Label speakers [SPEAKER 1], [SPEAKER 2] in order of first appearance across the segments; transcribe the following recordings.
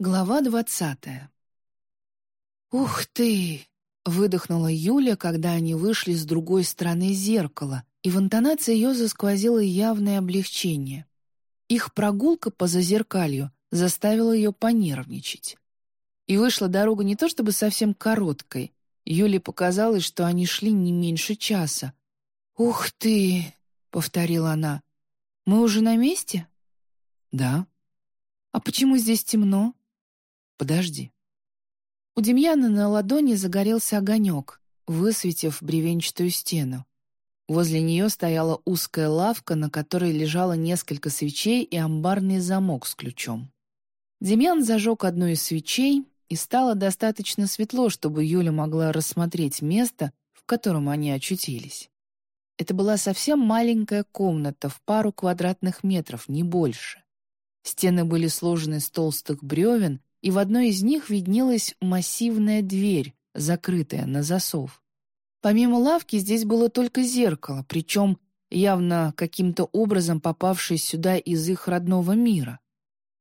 [SPEAKER 1] Глава двадцатая. «Ух ты!» — выдохнула Юля, когда они вышли с другой стороны зеркала, и в интонации ее засквозило явное облегчение. Их прогулка по зазеркалью заставила ее понервничать. И вышла дорога не то чтобы совсем короткой. Юле показалось, что они шли не меньше часа. «Ух ты!» — повторила она. «Мы уже на месте?»
[SPEAKER 2] «Да».
[SPEAKER 1] «А почему здесь темно?»
[SPEAKER 2] Подожди».
[SPEAKER 1] У Демьяна на ладони загорелся огонек, высветив бревенчатую стену. Возле нее стояла узкая лавка, на которой лежало несколько свечей и амбарный замок с ключом. Демьян зажег одну из свечей, и стало достаточно светло, чтобы Юля могла рассмотреть место, в котором они очутились. Это была совсем маленькая комната в пару квадратных метров, не больше. Стены были сложены из толстых бревен, и в одной из них виднелась массивная дверь, закрытая на засов. Помимо лавки здесь было только зеркало, причем явно каким-то образом попавшее сюда из их родного мира.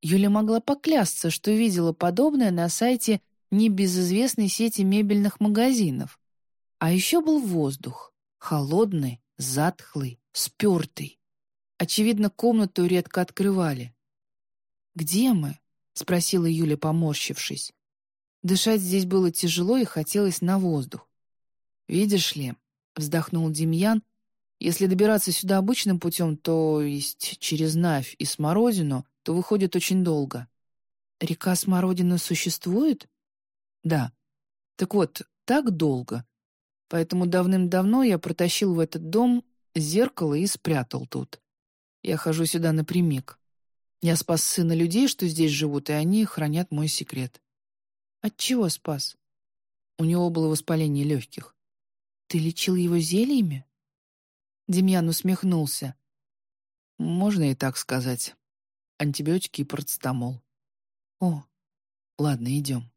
[SPEAKER 1] Юля могла поклясться, что видела подобное на сайте небезызвестной сети мебельных магазинов. А еще был воздух, холодный, затхлый, спертый. Очевидно, комнату редко открывали. «Где мы?» — спросила Юля, поморщившись. Дышать здесь было тяжело и хотелось на воздух. «Видишь ли», — вздохнул Демьян, «если добираться сюда обычным путем, то есть через Навь и Смородину, то выходит очень долго». «Река Смородина существует?» «Да. Так вот, так долго. Поэтому давным-давно я протащил в этот дом зеркало и спрятал тут. Я хожу сюда напрямик. Я спас сына людей, что здесь живут, и они хранят мой секрет. От чего спас? У него было воспаление легких. Ты лечил его зельями? Демьян усмехнулся. Можно и так сказать. Антибиотики и парацетамол. О, ладно, идем.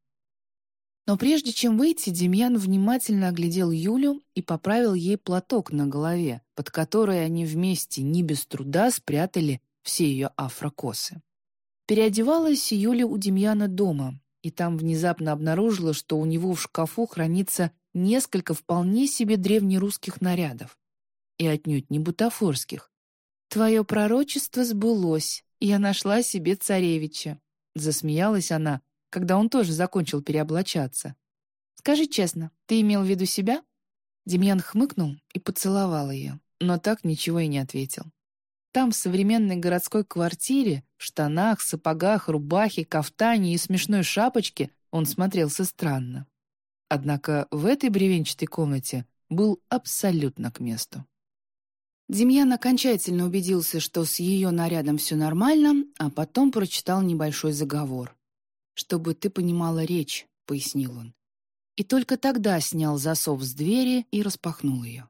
[SPEAKER 1] Но прежде чем выйти, Демьян внимательно оглядел Юлю и поправил ей платок на голове, под который они вместе не без труда спрятали все ее афрокосы. Переодевалась Юля у Демьяна дома, и там внезапно обнаружила, что у него в шкафу хранится несколько вполне себе древнерусских нарядов. И отнюдь не бутафорских. «Твое пророчество сбылось, я нашла себе царевича», — засмеялась она, когда он тоже закончил переоблачаться. «Скажи честно, ты имел в виду себя?» Демьян хмыкнул и поцеловал ее, но так ничего и не ответил. Там, в современной городской квартире, в штанах, сапогах, рубахе, кафтане и смешной шапочке он смотрелся странно. Однако в этой бревенчатой комнате был абсолютно к месту. Демьян окончательно убедился, что с ее нарядом все нормально, а потом прочитал небольшой заговор. «Чтобы ты понимала речь», — пояснил он. И только тогда снял засов с двери и распахнул ее.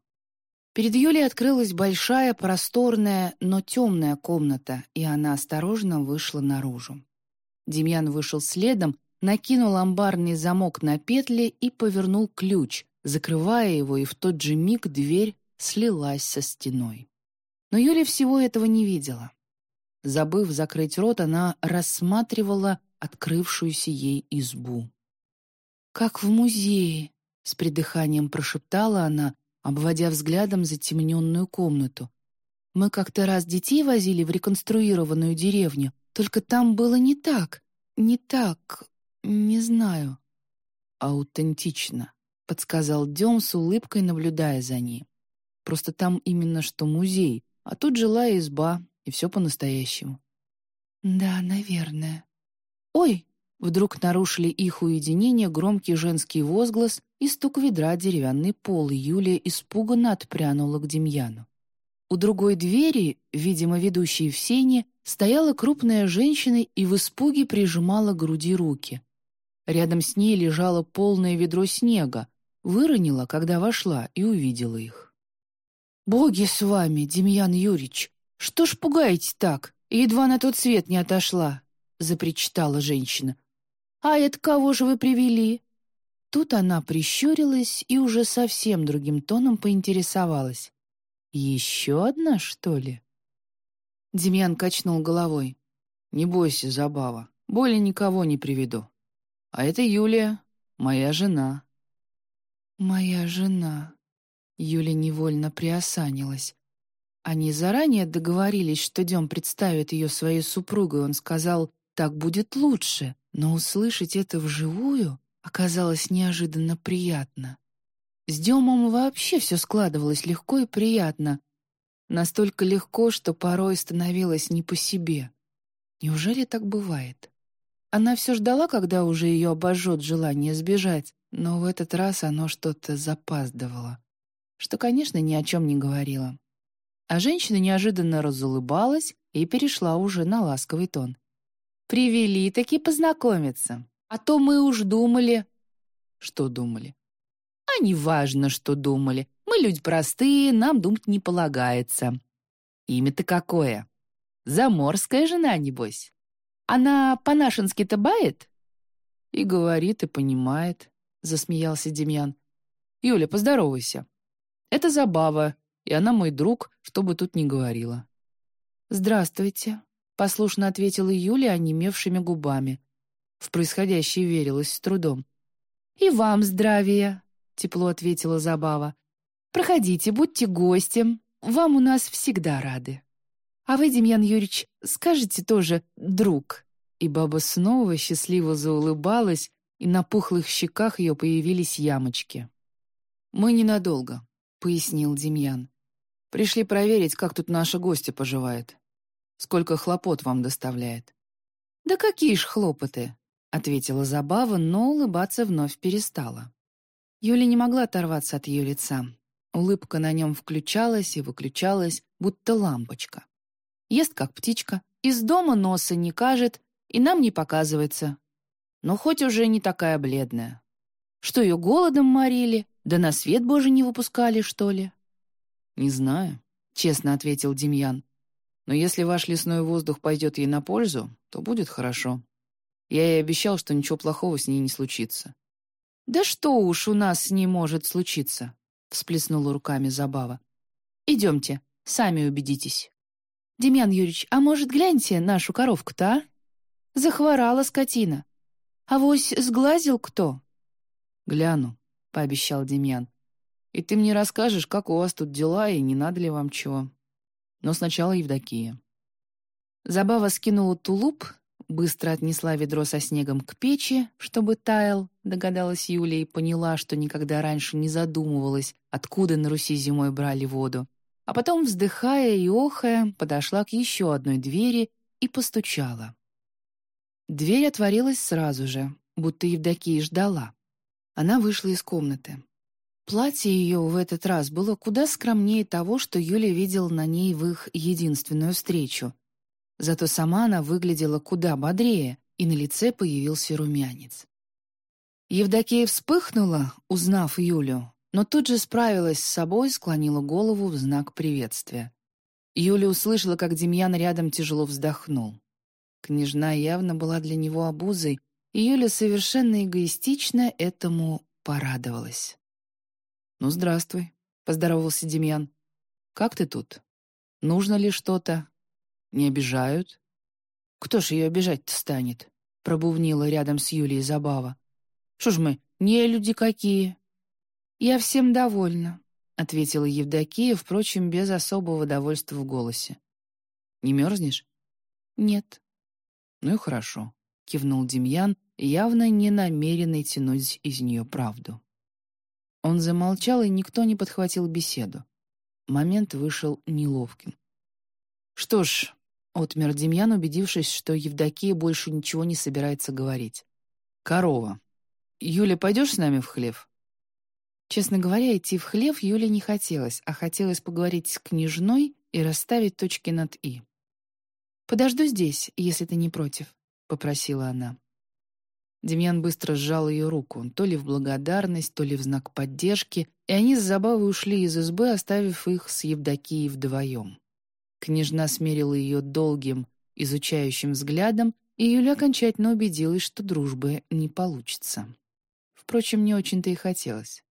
[SPEAKER 1] Перед Юлей открылась большая, просторная, но темная комната, и она осторожно вышла наружу. Демьян вышел следом, накинул амбарный замок на петли и повернул ключ, закрывая его, и в тот же миг дверь слилась со стеной. Но Юля всего этого не видела. Забыв закрыть рот, она рассматривала открывшуюся ей избу. «Как в музее», — с придыханием прошептала она, обводя взглядом затемненную комнату. «Мы как-то раз детей возили в реконструированную деревню, только там было не так, не так, не знаю». «Аутентично», — подсказал Дем с улыбкой, наблюдая за ней. «Просто там именно что музей, а тут жила изба, и все по-настоящему». «Да, наверное». «Ой!» Вдруг нарушили их уединение громкий женский возглас и стук ведра деревянный пол, Юлия испуганно отпрянула к Демьяну. У другой двери, видимо, ведущей в сене, стояла крупная женщина и в испуге прижимала к груди руки. Рядом с ней лежало полное ведро снега, выронила, когда вошла, и увидела их. «Боги с вами, Демьян Юрьевич! Что ж пугаете так? Едва на тот свет не отошла!» — запричитала женщина. «А это кого же вы привели?» Тут она прищурилась и уже совсем другим тоном поинтересовалась. «Еще одна, что ли?» Демьян качнул головой. «Не бойся, Забава.
[SPEAKER 2] Более никого не приведу. А это Юлия, моя жена».
[SPEAKER 1] «Моя жена». Юля невольно приосанилась. Они заранее договорились, что Дем представит ее своей супругой. Он сказал, так будет лучше, но услышать это вживую оказалось неожиданно приятно. С Демом вообще все складывалось легко и приятно. Настолько легко, что порой становилось не по себе. Неужели так бывает? Она все ждала, когда уже ее обожжет желание сбежать, но в этот раз оно что-то запаздывало, что, конечно, ни о чем не говорило. А женщина неожиданно разулыбалась и перешла уже на ласковый тон. «Привели таки познакомиться. А то мы уж думали...» «Что думали?» «А неважно, что думали. Мы люди простые, нам думать не полагается. Имя-то какое? Заморская жена, небось. Она по-нашенски-то бает?»
[SPEAKER 2] «И говорит, и понимает», — засмеялся Демьян. «Юля, поздоровайся. Это Забава, и она мой друг, что бы тут ни говорила».
[SPEAKER 1] «Здравствуйте», — послушно ответила Юля онемевшими губами. В происходящее верилось с трудом. «И вам здравия», — тепло ответила Забава. «Проходите, будьте гостем. Вам у нас всегда рады. А вы, Демьян Юрьевич, скажете тоже «друг». И баба снова счастливо заулыбалась, и на пухлых щеках ее появились ямочки.
[SPEAKER 2] «Мы ненадолго», — пояснил Демьян. Пришли проверить, как тут наша гостья поживает. Сколько хлопот вам доставляет».
[SPEAKER 1] «Да какие ж хлопоты!» — ответила Забава, но улыбаться вновь перестала. Юля не могла оторваться от ее лица. Улыбка на нем включалась и выключалась, будто лампочка. Ест, как птичка, из дома носа не кажет и нам не показывается. Но хоть уже не такая бледная. Что ее голодом морили, да на свет Божий не выпускали, что ли?
[SPEAKER 2] «Не знаю», — честно ответил Демьян. «Но если ваш лесной воздух пойдет ей на пользу, то будет хорошо. Я ей обещал, что ничего плохого с ней не случится».
[SPEAKER 1] «Да что уж у нас с ней может случиться?» — всплеснула руками Забава. «Идемте, сами убедитесь». «Демьян Юрьевич, а может, гляньте нашу коровку-то, а? Захворала скотина. А вось сглазил кто?»
[SPEAKER 2] «Гляну», — пообещал Демьян. И ты мне расскажешь, как у вас тут дела и не надо ли вам чего. Но сначала Евдокия».
[SPEAKER 1] Забава скинула тулуп, быстро отнесла ведро со снегом к печи, чтобы таял, догадалась Юля и поняла, что никогда раньше не задумывалась, откуда на Руси зимой брали воду. А потом, вздыхая и охая, подошла к еще одной двери и постучала. Дверь отворилась сразу же, будто Евдокия ждала. Она вышла из комнаты. Платье ее в этот раз было куда скромнее того, что Юля видел на ней в их единственную встречу. Зато сама она выглядела куда бодрее, и на лице появился румянец. Евдокия вспыхнула, узнав Юлю, но тут же справилась с собой, склонила голову в знак приветствия. Юля услышала, как Демьян рядом тяжело вздохнул. Княжна явно была для него обузой, и Юля совершенно эгоистично этому порадовалась.
[SPEAKER 2] «Ну, здравствуй», — поздоровался Демьян. «Как ты тут? Нужно ли что-то? Не обижают?»
[SPEAKER 1] «Кто ж ее обижать-то станет?» — пробувнила рядом с Юлией Забава. «Что ж мы, не люди какие?» «Я всем довольна», — ответила Евдокия, впрочем, без особого довольства в голосе.
[SPEAKER 2] «Не мерзнешь?»
[SPEAKER 1] «Нет».
[SPEAKER 2] «Ну и хорошо», — кивнул Демьян, явно не намеренный тянуть из нее правду. Он замолчал, и никто не подхватил беседу. Момент вышел неловким. «Что ж», — отмер Демьян, убедившись, что Евдокия больше ничего не собирается говорить. «Корова. Юля, пойдешь с нами в хлев?»
[SPEAKER 1] Честно говоря, идти в хлев Юле не хотелось, а хотелось поговорить с княжной и расставить точки над «и». «Подожду здесь, если ты не против», — попросила она.
[SPEAKER 2] Демьян быстро сжал ее руку, то ли в благодарность, то ли в знак поддержки, и они с Забавой ушли из избы, оставив их с Евдокией вдвоем. Княжна смерила ее долгим, изучающим взглядом, и Юля окончательно убедилась, что дружбы не получится. Впрочем, не очень-то и хотелось.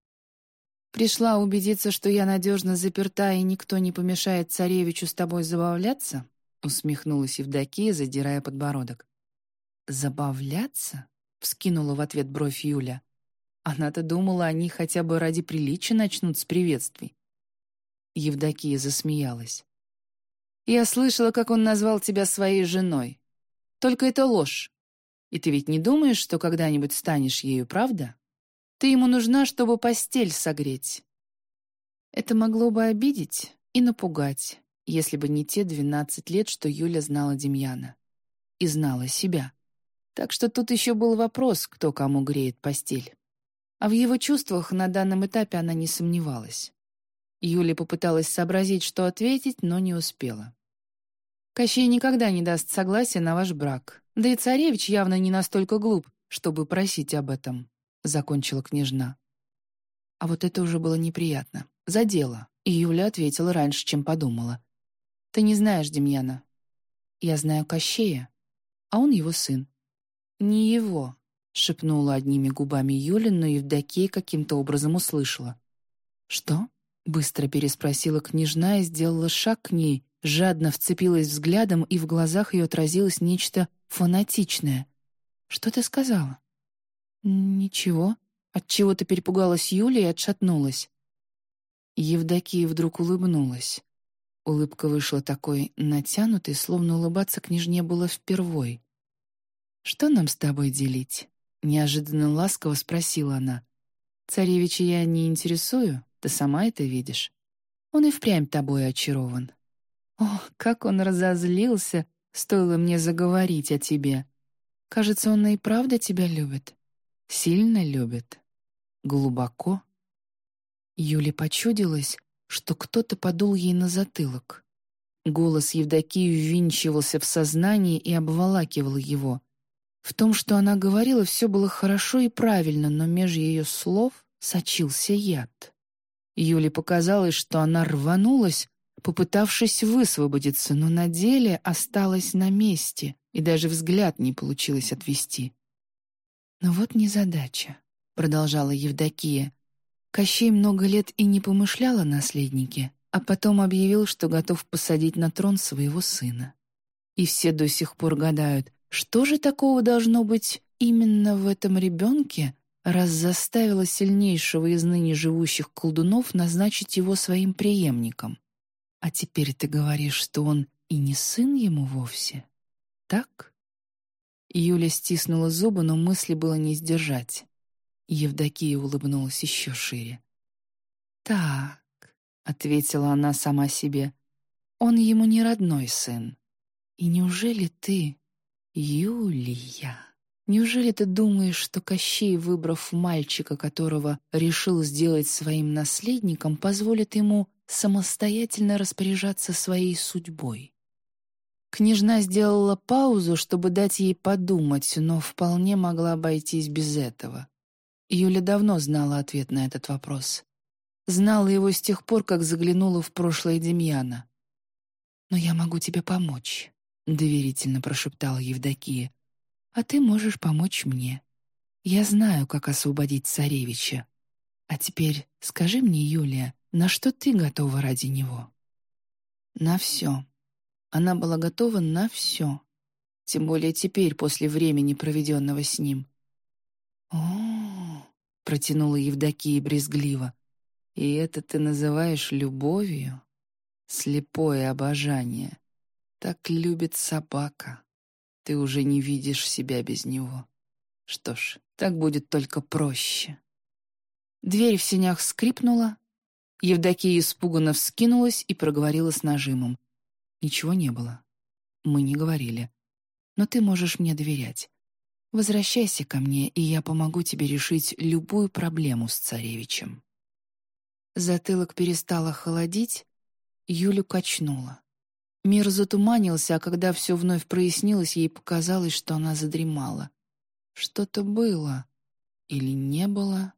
[SPEAKER 1] «Пришла убедиться, что я надежно заперта, и никто не помешает царевичу с тобой забавляться?» усмехнулась Евдокия, задирая подбородок. «Забавляться?» — вскинула в ответ бровь Юля. Она-то думала, они хотя бы ради приличия начнут с приветствий. Евдокия засмеялась. «Я слышала, как он назвал тебя своей женой. Только это ложь. И ты ведь не думаешь, что когда-нибудь станешь ею, правда? Ты ему нужна, чтобы постель согреть». Это могло бы обидеть и напугать, если бы не те двенадцать лет, что Юля знала Демьяна. И знала себя. Так что тут еще был вопрос, кто кому греет постель. А в его чувствах на данном этапе она не сомневалась. Юля попыталась сообразить, что ответить, но не успела. «Кощей никогда не даст согласия на ваш брак. Да и царевич явно не настолько глуп, чтобы просить об этом», — закончила княжна. А вот это уже было неприятно. Задело. И Юля ответила раньше, чем подумала. «Ты не знаешь Демьяна. Я знаю Кощея, а он его сын». «Не его», — шепнула одними губами Юля, но Евдокия каким-то образом услышала. «Что?» Быстро переспросила княжна и сделала шаг к ней, жадно вцепилась взглядом, и в глазах ее отразилось нечто фанатичное. «Что ты сказала?» «Ничего». Отчего-то перепугалась Юля и отшатнулась. Евдокия вдруг улыбнулась. Улыбка вышла такой натянутой, словно улыбаться княжне было впервой. «Что нам с тобой делить?» — неожиданно ласково спросила она. «Царевича я не интересую, ты сама это видишь. Он и впрямь тобой очарован. О, как он разозлился, стоило мне заговорить о тебе. Кажется, он и правда тебя любит. Сильно любит. Глубоко. Юле почудилось, что кто-то подул ей на затылок. Голос Евдокии ввинчивался в сознание и обволакивал его. В том, что она говорила, все было хорошо и правильно, но меж ее слов сочился яд. Юле показалось, что она рванулась, попытавшись высвободиться, но на деле осталась на месте, и даже взгляд не получилось отвести. «Но вот незадача», — продолжала Евдокия. Кощей много лет и не помышлял о наследнике, а потом объявил, что готов посадить на трон своего сына. И все до сих пор гадают, что же такого должно быть именно в этом ребенке, раз заставила сильнейшего из ныне живущих колдунов назначить его своим преемником. А теперь ты говоришь, что он и не сын ему вовсе, так? Юля стиснула зубы, но мысли было не сдержать. Евдокия улыбнулась еще шире. «Так», — ответила она сама себе, — «он ему не родной сын. И неужели ты, Юлия?» Неужели ты думаешь, что Кощей, выбрав мальчика, которого решил сделать своим наследником, позволит ему самостоятельно распоряжаться своей судьбой? Княжна сделала паузу, чтобы дать ей подумать, но вполне могла обойтись без этого. Юля давно знала ответ на этот вопрос. Знала его с тех пор, как заглянула в прошлое Демьяна. «Но я могу тебе помочь», — доверительно прошептала Евдокия а ты можешь помочь мне. Я знаю, как освободить царевича. А теперь скажи мне, Юлия, на что ты готова ради него?» «На все». Она была готова на все. Тем более теперь, после времени, проведенного с ним. «О-о-о», протянула Евдокия брезгливо. «И это ты называешь любовью? Слепое обожание. Так любит собака». Ты уже не видишь себя без него. Что ж, так будет только проще. Дверь в сенях скрипнула. Евдокия испуганно вскинулась и проговорила с нажимом. Ничего не было. Мы не говорили. Но ты можешь мне доверять. Возвращайся ко мне, и я помогу тебе решить любую проблему с царевичем. Затылок перестала холодить, Юлю качнула. Мир затуманился, а когда все вновь прояснилось, ей показалось, что она задремала. Что-то было. Или не было.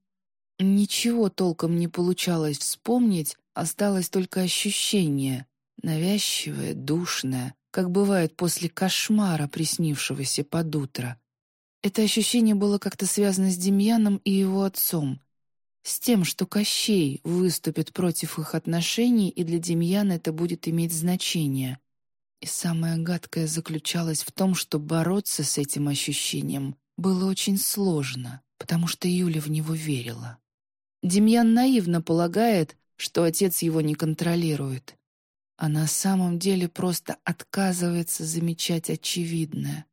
[SPEAKER 1] Ничего толком не получалось вспомнить, осталось только ощущение. Навязчивое, душное, как бывает после кошмара, приснившегося под утро. Это ощущение было как-то связано с Демьяном и его отцом. С тем, что Кощей выступит против их отношений, и для Демьяна это будет иметь значение. И самое гадкое заключалось в том, что бороться с этим ощущением было очень сложно, потому что Юля в него верила. Демьян наивно полагает, что отец его не контролирует, а на самом деле просто отказывается замечать очевидное.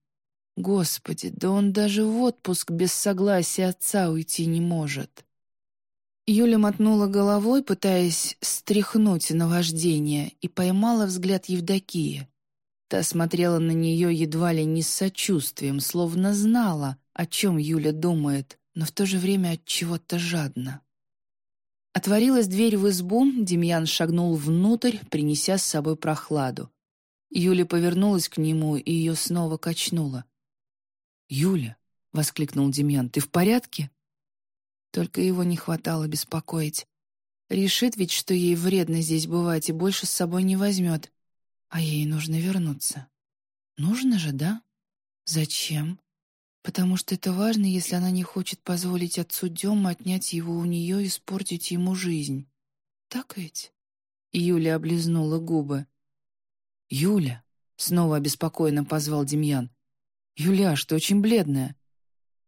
[SPEAKER 1] Господи, да он даже в отпуск без согласия отца уйти не может. Юля мотнула головой, пытаясь стряхнуть наваждение, и поймала взгляд Евдокии. Та смотрела на нее едва ли не с сочувствием, словно знала, о чем Юля думает, но в то же время от чего-то жадно. Отворилась дверь в избу, Демьян шагнул внутрь, принеся с собой прохладу. Юля повернулась к нему и ее снова качнула. «Юля!» — воскликнул Демьян. «Ты в порядке?» Только его не хватало беспокоить. Решит ведь, что ей вредно здесь бывать и больше с собой не возьмет. А ей нужно вернуться. Нужно же, да? Зачем? Потому что это важно, если она не хочет позволить отцу Дема отнять его у нее и испортить ему жизнь. Так ведь? Юля облизнула губы. «Юля!» — снова обеспокоенно позвал Демьян. «Юляш, ты очень бледная».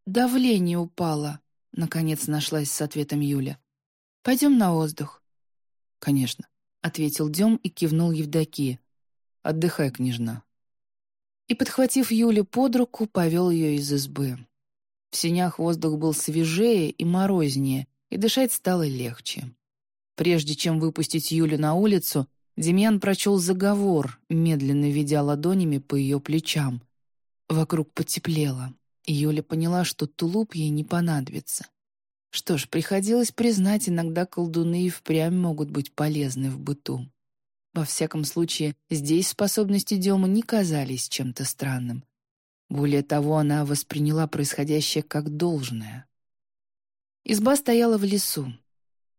[SPEAKER 1] «Давление упало», Наконец нашлась с ответом Юля. «Пойдем на воздух».
[SPEAKER 2] «Конечно», — ответил Дем и кивнул Евдокии. «Отдыхай, княжна».
[SPEAKER 1] И, подхватив Юлю под руку, повел ее из избы. В синях воздух был свежее и морознее, и дышать стало легче. Прежде чем выпустить Юлю на улицу, Демьян прочел заговор, медленно ведя ладонями по ее плечам. Вокруг потеплело. Юля поняла, что тулуп ей не понадобится. Что ж, приходилось признать, иногда колдуны и впрямь могут быть полезны в быту. Во всяком случае, здесь способности Дема не казались чем-то странным. Более того, она восприняла происходящее как должное. Изба стояла в лесу.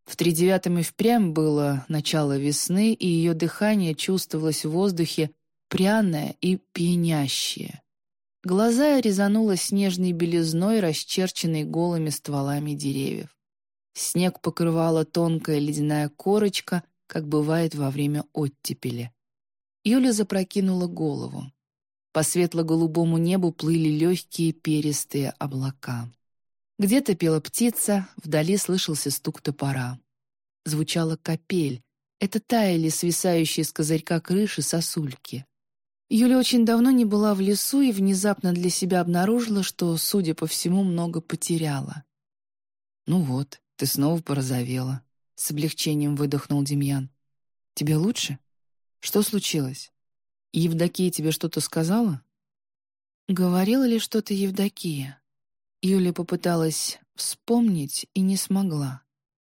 [SPEAKER 1] В тридевятом и впрямь было начало весны, и ее дыхание чувствовалось в воздухе пряное и пьянящее. Глаза резануло снежной белизной, расчерченной голыми стволами деревьев. Снег покрывала тонкая ледяная корочка, как бывает во время оттепели. Юля запрокинула голову. По светло-голубому небу плыли легкие перистые облака. Где-то пела птица, вдали слышался стук топора. Звучала капель. Это таяли свисающие с козырька крыши сосульки. Юля очень давно не была в лесу и внезапно для себя обнаружила, что, судя по всему, много потеряла.
[SPEAKER 2] «Ну вот, ты снова порозовела», — с облегчением выдохнул Демьян. «Тебе лучше? Что случилось? Евдокия тебе что-то сказала?»
[SPEAKER 1] Говорила ли что-то Евдокия? Юля попыталась вспомнить и не смогла.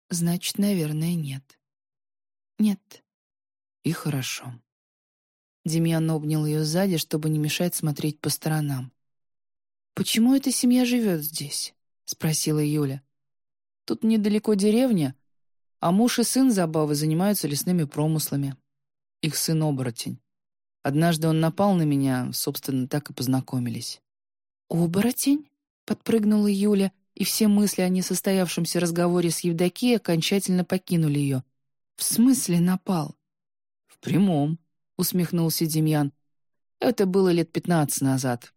[SPEAKER 1] Значит, наверное, нет. Нет.
[SPEAKER 2] И хорошо.
[SPEAKER 1] Демьян обнял ее сзади, чтобы не мешать смотреть по сторонам. «Почему эта семья живет здесь?» — спросила Юля.
[SPEAKER 2] «Тут недалеко деревня, а муж и сын Забавы занимаются лесными промыслами. Их сын — оборотень. Однажды он напал на меня, собственно, так и познакомились».
[SPEAKER 1] «Оборотень?» — подпрыгнула Юля, и все мысли о несостоявшемся разговоре с Евдокией окончательно покинули ее. «В смысле напал?»
[SPEAKER 2] «В прямом», усмехнулся Демьян. Это было лет пятнадцать назад.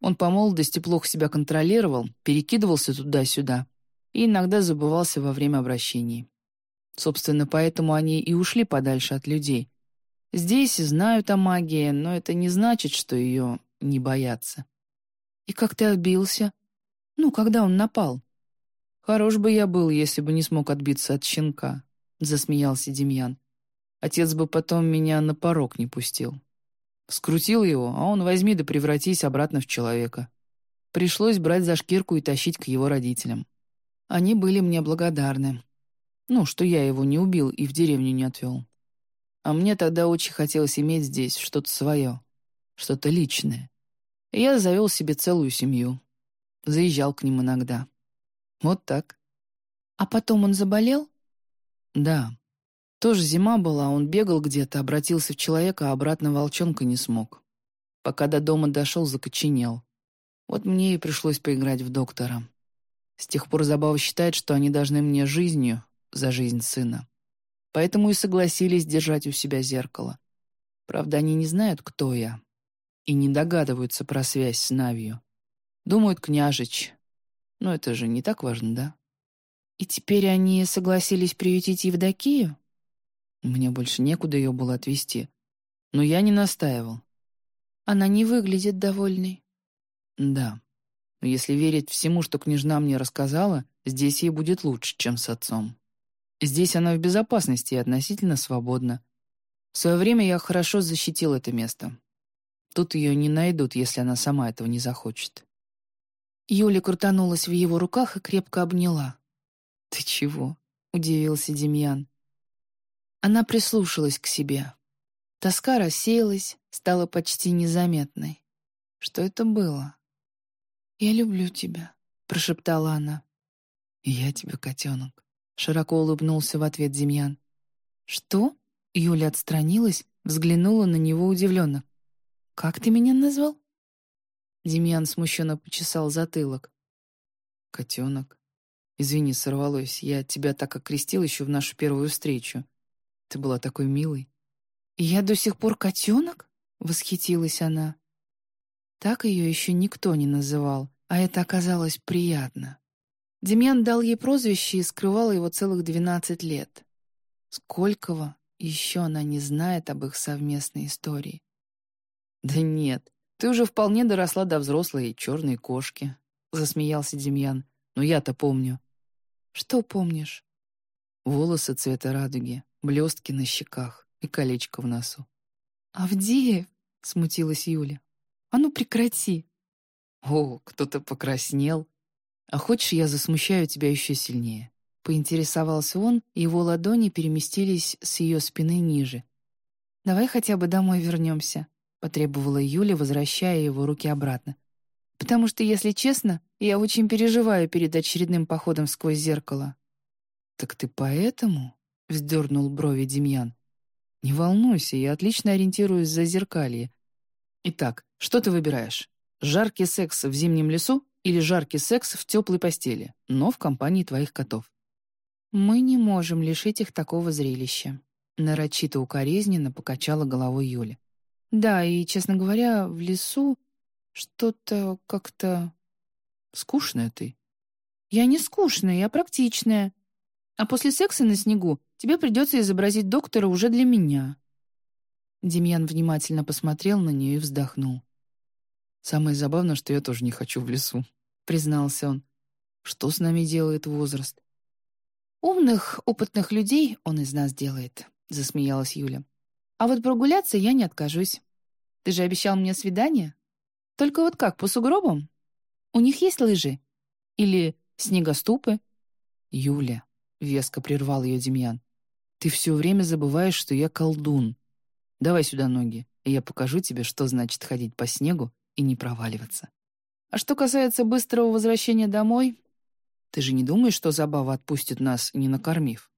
[SPEAKER 2] Он по молодости плохо себя контролировал, перекидывался туда-сюда и иногда забывался во время обращений. Собственно, поэтому они и ушли подальше от людей. Здесь знают о магии, но это не значит, что ее не боятся.
[SPEAKER 1] «И как ты отбился? Ну, когда он напал?»
[SPEAKER 2] «Хорош бы я был, если бы не смог отбиться от щенка», — засмеялся Демьян. Отец бы потом меня на порог не пустил. Скрутил его, а он возьми да превратись обратно в человека. Пришлось брать за шкирку и тащить к его родителям. Они были мне благодарны. Ну, что я его не убил и в деревню не отвел. А мне тогда очень хотелось иметь здесь что-то свое, что-то личное. И я завел себе целую семью. Заезжал к ним иногда. Вот так.
[SPEAKER 1] А потом он заболел?
[SPEAKER 2] Да. Тоже зима была, он бегал где-то, обратился в человека, а обратно волчонка не смог. Пока до дома дошел, закоченел. Вот мне и пришлось поиграть в доктора. С тех пор Забава считает, что они должны мне жизнью за жизнь сына. Поэтому и согласились держать у себя зеркало. Правда, они не знают, кто я, и не догадываются про связь с Навью. Думают, княжич. Но это же не так важно, да?
[SPEAKER 1] И теперь они согласились приютить Евдокию?
[SPEAKER 2] Мне больше некуда ее было отвезти. Но я не настаивал.
[SPEAKER 1] Она не выглядит довольной.
[SPEAKER 2] Да. Но если верить всему, что княжна мне рассказала, здесь ей будет лучше, чем с отцом. Здесь она в безопасности и относительно свободна. В свое время я хорошо защитил это место. Тут ее не найдут, если она сама этого не захочет.
[SPEAKER 1] Юля крутанулась в его руках и крепко обняла.
[SPEAKER 2] «Ты чего?» — удивился Демьян.
[SPEAKER 1] Она прислушалась к себе. Тоска рассеялась, стала почти незаметной. Что это было? «Я люблю тебя», — прошептала она.
[SPEAKER 2] «И я тебя, котенок», — широко улыбнулся в ответ Демьян.
[SPEAKER 1] «Что?» — Юля отстранилась, взглянула на него удивленно. «Как ты меня назвал?»
[SPEAKER 2] Демьян смущенно почесал затылок. «Котенок. Извини, сорвалось. Я тебя так окрестил еще в нашу первую встречу. Ты была такой милой».
[SPEAKER 1] «Я до сих пор котенок?» — восхитилась она. Так ее еще никто не называл, а это оказалось приятно. Демьян дал ей прозвище и скрывал его целых двенадцать лет. Сколького еще она не знает об их совместной истории.
[SPEAKER 2] «Да нет, ты уже вполне доросла до взрослой черной кошки», — засмеялся Демьян. «Но я-то помню».
[SPEAKER 1] «Что помнишь?»
[SPEAKER 2] Волосы цвета радуги, блестки на щеках и колечко в носу.
[SPEAKER 1] «Авдеев!» — смутилась Юля. «А ну прекрати!»
[SPEAKER 2] «О, кто-то покраснел. А хочешь, я засмущаю тебя еще сильнее?» Поинтересовался он, и его ладони переместились с ее спины ниже.
[SPEAKER 1] «Давай хотя бы домой вернемся», — потребовала Юля, возвращая его руки обратно. «Потому что, если честно, я очень переживаю перед очередным походом сквозь зеркало».
[SPEAKER 2] «Так ты поэтому?» — вздернул брови Демьян. «Не волнуйся, я отлично ориентируюсь за зеркалье. Итак, что ты выбираешь? Жаркий секс в зимнем лесу или жаркий секс в теплой постели, но в компании твоих котов?»
[SPEAKER 1] «Мы не можем лишить их такого зрелища», — нарочито укоризненно покачала головой Юля. «Да, и, честно говоря, в лесу что-то как-то...»
[SPEAKER 2] «Скучная ты».
[SPEAKER 1] «Я не скучная, я практичная. А после секса на снегу Тебе придется изобразить доктора уже для меня».
[SPEAKER 2] Демьян внимательно посмотрел на нее и вздохнул. «Самое забавное, что я тоже не хочу в лесу», — признался он. «Что с нами делает возраст?»
[SPEAKER 1] «Умных, опытных людей он из нас делает», — засмеялась Юля. «А вот прогуляться я не откажусь. Ты же обещал мне свидание? Только вот как, по сугробам? У них есть лыжи? Или снегоступы?»
[SPEAKER 2] «Юля», — веско прервал ее Демьян, ты все время забываешь, что я колдун. Давай сюда ноги, и я покажу тебе, что значит ходить по снегу и не проваливаться. А что касается быстрого возвращения домой, ты же не думаешь, что забава отпустит нас, не накормив?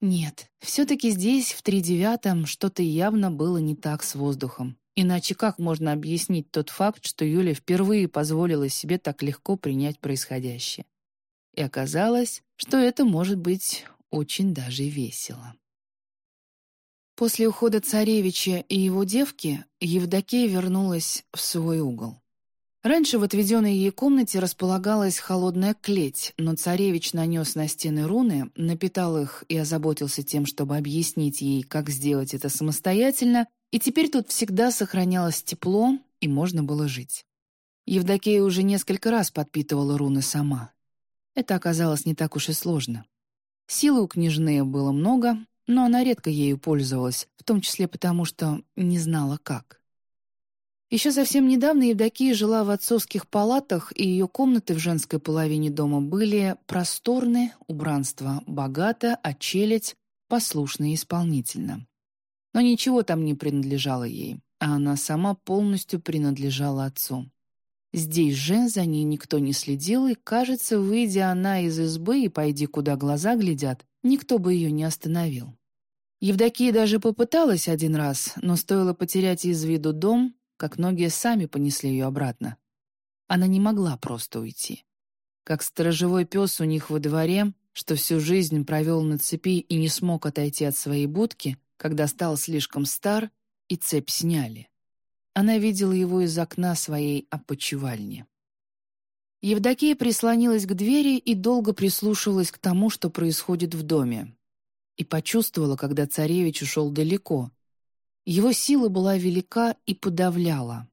[SPEAKER 1] Нет, все-таки здесь, в тридевятом, что-то явно было не так с воздухом. Иначе как можно объяснить тот факт, что Юля впервые позволила себе так легко принять происходящее? И оказалось, что это может быть очень даже весело. После ухода царевича и его девки Евдокия вернулась в свой угол. Раньше в отведенной ей комнате располагалась холодная клеть, но царевич нанес на стены руны, напитал их и озаботился тем, чтобы объяснить ей, как сделать это самостоятельно, и теперь тут всегда сохранялось тепло, и можно было жить. Евдокия уже несколько раз подпитывала руны сама. Это оказалось не так уж и сложно. Силы у княжны было много, но она редко ею пользовалась, в том числе потому, что не знала как. Еще совсем недавно Евдокия жила в отцовских палатах, и ее комнаты в женской половине дома были просторны, убранство богато, а челядь послушна и исполнительна. Но ничего там не принадлежало ей, а она сама полностью принадлежала отцу. Здесь же за ней никто не следил, и, кажется, выйдя она из избы и пойди, куда глаза глядят, никто бы ее не остановил. Евдокия даже попыталась один раз, но стоило потерять из виду дом, как многие сами понесли ее обратно. Она не могла просто уйти. Как сторожевой пес у них во дворе, что всю жизнь провел на цепи и не смог отойти от своей будки, когда стал слишком стар, и цепь сняли. Она видела его из окна своей опочивальни. Евдокия прислонилась к двери и долго прислушивалась к тому, что происходит в доме. И почувствовала, когда царевич ушел далеко. Его сила была велика и подавляла.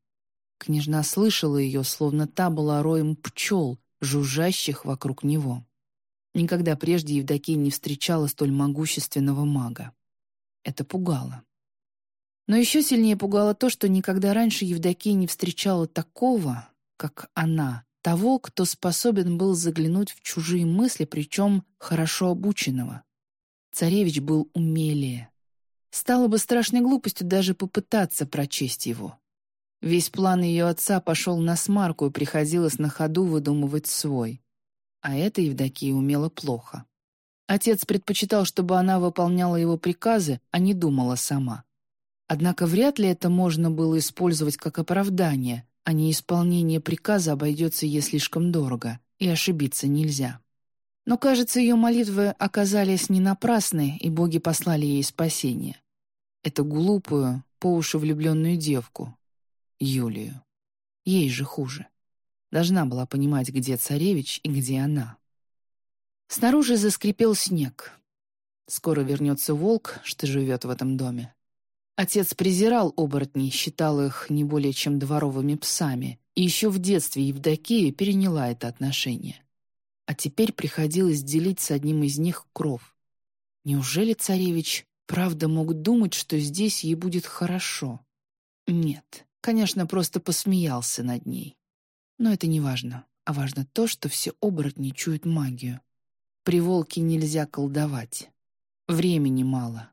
[SPEAKER 1] Княжна слышала ее, словно та была роем пчел, жужжащих вокруг него. Никогда прежде Евдокия не встречала столь могущественного мага. Это пугало. Но еще сильнее пугало то, что никогда раньше Евдокия не встречала такого, как она, того, кто способен был заглянуть в чужие мысли, причем хорошо обученного. Царевич был умелее. Стало бы страшной глупостью даже попытаться прочесть его. Весь план ее отца пошел на смарку, и приходилось на ходу выдумывать свой. А это Евдокия умела плохо. Отец предпочитал, чтобы она выполняла его приказы, а не думала сама. Однако вряд ли это можно было использовать как оправдание, а неисполнение приказа обойдется ей слишком дорого, и ошибиться нельзя. Но, кажется, ее молитвы оказались не напрасны, и боги послали ей спасение. Эту глупую, по уши влюбленную девку, Юлию. Ей же хуже. Должна была понимать, где царевич и где она. Снаружи заскрипел снег. Скоро вернется волк, что живет в этом доме. Отец презирал оборотней, считал их не более чем дворовыми псами, и еще в детстве Евдокия переняла это отношение. А теперь приходилось делить с одним из них кров. Неужели царевич правда мог думать, что здесь ей будет хорошо? Нет, конечно, просто посмеялся над ней. Но это не важно, а важно то, что все оборотни чуют магию. При волке нельзя колдовать. Времени мало.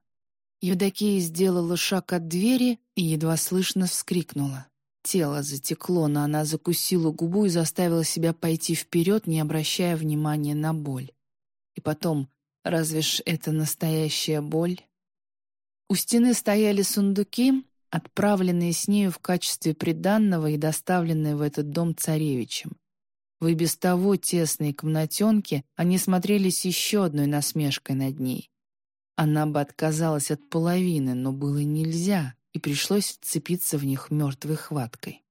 [SPEAKER 1] Евдокия сделала шаг от двери и едва слышно вскрикнула. Тело затекло, но она закусила губу и заставила себя пойти вперед, не обращая внимания на боль. И потом, разве ж это настоящая боль? У стены стояли сундуки, отправленные с нею в качестве приданного и доставленные в этот дом царевичем. В и без того тесной комнатенке они смотрелись еще одной насмешкой над ней. Она бы отказалась от половины, но было нельзя, и пришлось вцепиться в них мертвой хваткой.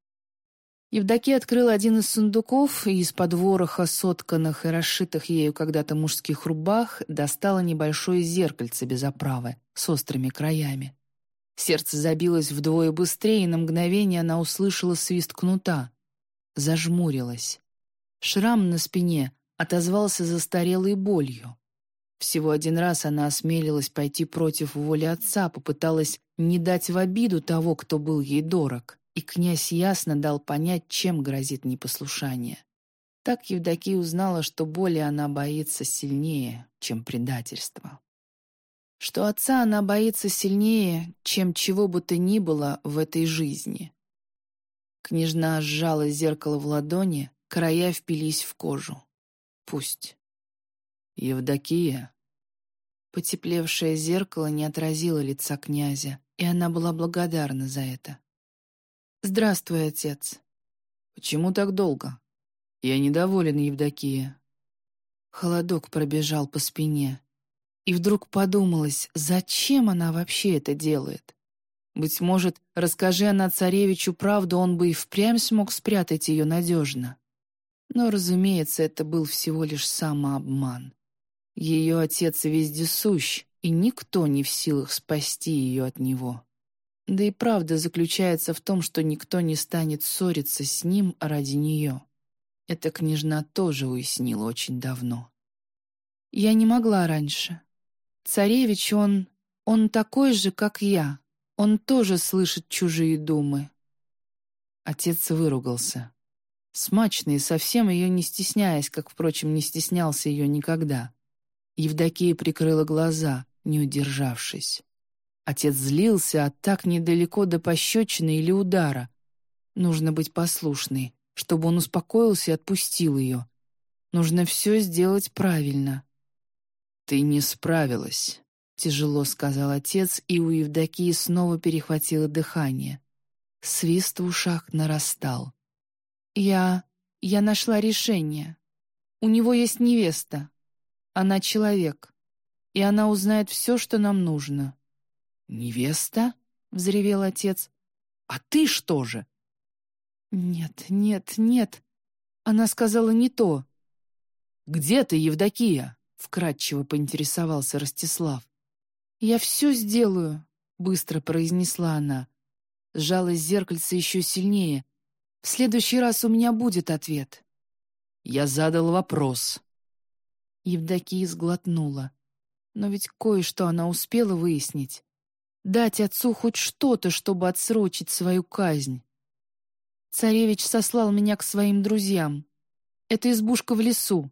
[SPEAKER 1] Евдокия открыла один из сундуков и из-под вороха сотканных и расшитых ею когда-то мужских рубах достала небольшое зеркальце без оправы с острыми краями. Сердце забилось вдвое быстрее, и на мгновение она услышала свист кнута. Зажмурилась. Шрам на спине отозвался застарелой болью. Всего один раз она осмелилась пойти против воли отца, попыталась не дать в обиду того, кто был ей дорог, и князь ясно дал понять, чем грозит непослушание. Так Евдокия узнала, что боли она боится сильнее, чем предательство. Что отца она боится сильнее, чем чего бы то ни было в этой жизни. Княжна сжала зеркало в ладони, края впились в кожу. Пусть. «Евдокия». Потеплевшее зеркало не отразило лица князя, и она была благодарна за это. «Здравствуй, отец». «Почему так долго?» «Я недоволен, Евдокия». Холодок пробежал по спине. И вдруг подумалось, зачем она вообще это делает? Быть может, расскажи она царевичу правду, он бы и впрямь смог спрятать ее надежно. Но, разумеется, это был всего лишь самообман. Ее отец вездесущ, и никто не в силах спасти ее от него. Да и правда заключается в том, что никто не станет ссориться с ним ради нее. Эта княжна тоже уяснила очень давно. Я не могла раньше. Царевич, он... он такой же, как я. Он тоже слышит чужие думы. Отец выругался. Смачно и совсем ее не стесняясь, как, впрочем, не стеснялся ее никогда. Евдокия прикрыла глаза, не удержавшись. Отец злился, а так недалеко до пощечины или удара. Нужно быть послушной, чтобы он успокоился и отпустил ее. Нужно все сделать правильно. «Ты не справилась», — тяжело сказал отец, и у Евдокии снова перехватило дыхание. Свист в ушах нарастал. «Я... я нашла решение. У него есть невеста. Она человек, и она узнает все, что нам нужно». «Невеста?» — взревел отец.
[SPEAKER 2] «А ты что же?»
[SPEAKER 1] «Нет, нет, нет. Она сказала не то».
[SPEAKER 2] «Где ты, Евдокия?» — вкратчиво поинтересовался Ростислав.
[SPEAKER 1] «Я все сделаю», — быстро произнесла она. Сжалось зеркальце еще сильнее. «В следующий раз у меня будет ответ».
[SPEAKER 2] «Я задал вопрос».
[SPEAKER 1] Евдокия сглотнула. Но ведь кое-что она успела выяснить. Дать отцу хоть что-то, чтобы отсрочить свою казнь. Царевич сослал меня к своим друзьям. Это избушка в лесу,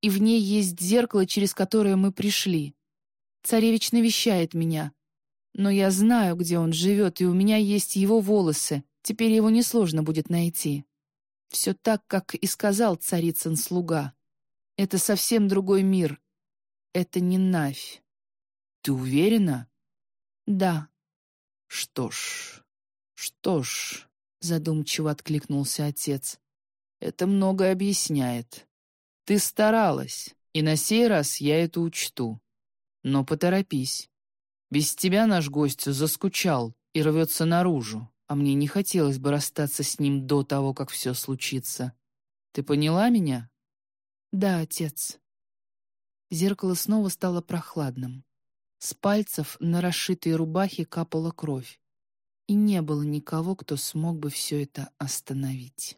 [SPEAKER 1] и в ней есть зеркало, через которое мы пришли. Царевич навещает меня. Но я знаю, где он живет, и у меня есть его волосы. Теперь его несложно будет найти. Все так, как и сказал царицын слуга. Это совсем другой мир. Это не Навь.
[SPEAKER 2] Ты уверена?
[SPEAKER 1] Да.
[SPEAKER 2] Что ж, что ж,
[SPEAKER 1] задумчиво откликнулся отец.
[SPEAKER 2] Это многое объясняет. Ты старалась, и на сей раз я это учту. Но поторопись. Без тебя наш гость заскучал и рвется наружу, а мне не хотелось бы расстаться с ним до того, как все случится. Ты поняла меня?
[SPEAKER 1] Да, отец. Зеркало снова стало прохладным. С пальцев на расшитой рубахе капала кровь и не было никого, кто смог бы все это остановить.